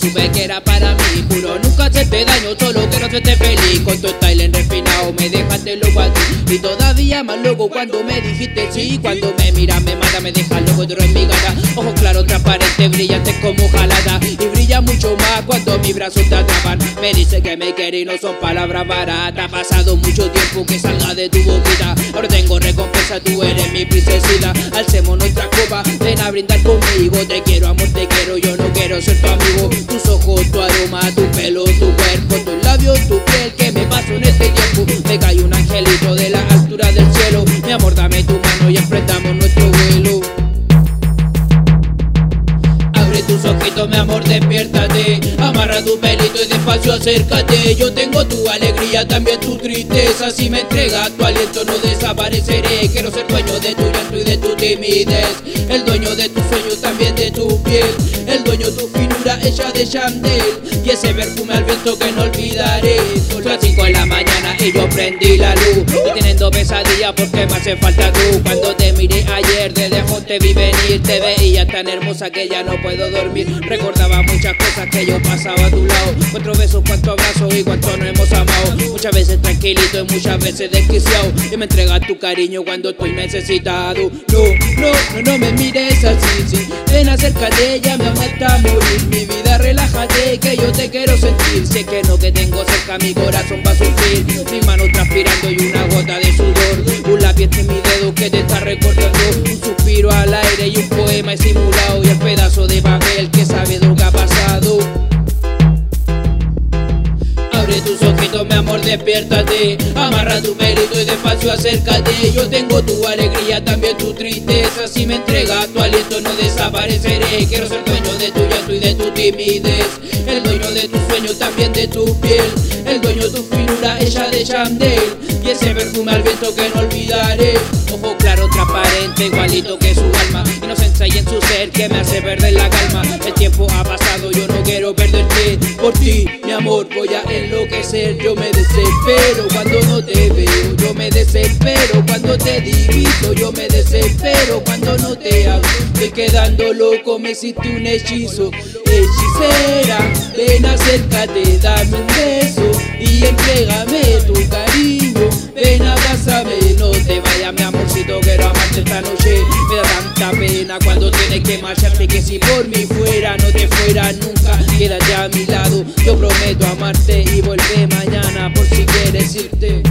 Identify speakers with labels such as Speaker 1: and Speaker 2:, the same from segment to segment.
Speaker 1: supe que era para mí Juro nunca hacerte daño, solo quiero hacerte feliz. Con tu style refinado me dejaste loco a ti. Y todavía más loco cuando me dijiste sí. Cuando me miras me mata, me deja loco, tú en mi gata. Ojos claros, transparentes, brillantes como jalada Y brilla mucho más cuando mis brazos te atrapan. Me dice que me quiere y no son palabras baratas. Ha pasado mucho tiempo que salga de tu boquita. Ahora tengo recompensa, tú eres mi princesita. Alcemos nuestra copa, ven a brindar conmigo. Te quiero amor, te quiero, yo no ser tu amigo. Tus ojos, tu aroma, tu pelo, tu cuerpo Tus labios, tu piel, que me paso en este tiempo. Me cae un angelito de la altura del cielo. Mi amor, dame tu mano y enfrentamos nuestro vuelo. Abre tus ojitos, mi amor, despiértate. Amarra tu pelito y despacio acércate. Yo tengo tu alegría, también tu tristeza. Si me entregas tu aliento no desapareceré. Quiero ser dueño de tu llanto y de tu timidez. El dueño de tus sueños, también de tu piel tu finura, ella de Chandel Y ese perfume al viento que no olvidaré. Son las 5 de la mañana y yo prendí la luz. Y teniendo pesadilla porque me hace falta tú. Cuando te miré ayer de lejos te vi venir. Te veía tan hermosa que ya no puedo dormir. Recordaba muchas cosas que yo pasaba a tu lado. Cuatro besos, cuatro abrazos y cuánto nos hemos amado. Muchas veces tranquilito y muchas veces desquiciado. Y me entregas tu cariño cuando estoy necesitado. No, no, no, me mires así, sí. Ven acércate, ya me aguanta morir. Mi vida relájate que yo te quiero sentir. Es que no te tengo cerca mi corazón va a sufrir. Mis manos transpirando y una gota de sudor. Un lápiz en mi dedo que te está recordando Un suspiro al aire y un poema simulado Y el pedazo de papel que sabe de que ha pasado. Abre tus ojitos, mi amor, despiértate. Amarra tu pelito y despacio acércate. Yo tengo tu alegría, también me entregas tu aliento no desapareceré. Quiero ser dueño de tu llanto y de tu timidez. El dueño de tus sueños, también de tu piel. El dueño de tu finura, ella de Chandel. Y ese perfume al viento que no olvidaré. Ojo claro, transparente, igualito que su alma. Inocencia y en su ser que me hace perder la calma. El tiempo ha pasado, yo no quiero perderte. Por ti, mi amor, voy a enloquecer. Yo me desespero cuando no te veo. Yo me desespero cuando te diviso Me desespero cuando no te hablo Estoy quedando loco, me hiciste un hechizo. Hechicera, ven acércate, dame un beso. Y entrégame tu cariño. Ven abrázame, no te vayas mi amorcito Quiero amarte esta noche. Me da tanta pena cuando tienes que marcharte Que si por mí fuera, no te fuera nunca. Quédate a mi lado, yo prometo amarte Y vuelve mañana por si quieres irte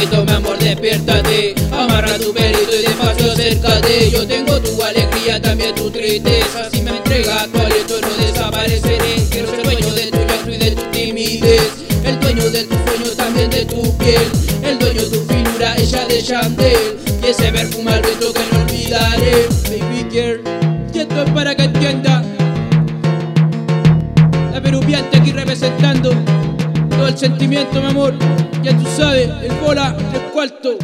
Speaker 1: Ojitos, mi amor, despiértate. Amarra tu pelito y despacio acércate. Yo tengo tu alegría, también tu tristeza. Si me entregas tu aliento no desapareceré. Quiero ser dueño de tu llanto y de tu timidez. El dueño de tus sueños, también de tu piel. El dueño de tu finura, ella de Chandel Y ese perfume al viento que no olvidaré. Baby girl, y esto es para que entienda el sentimiento, mi amor. Ya tú sabes, el bola, el cuarto.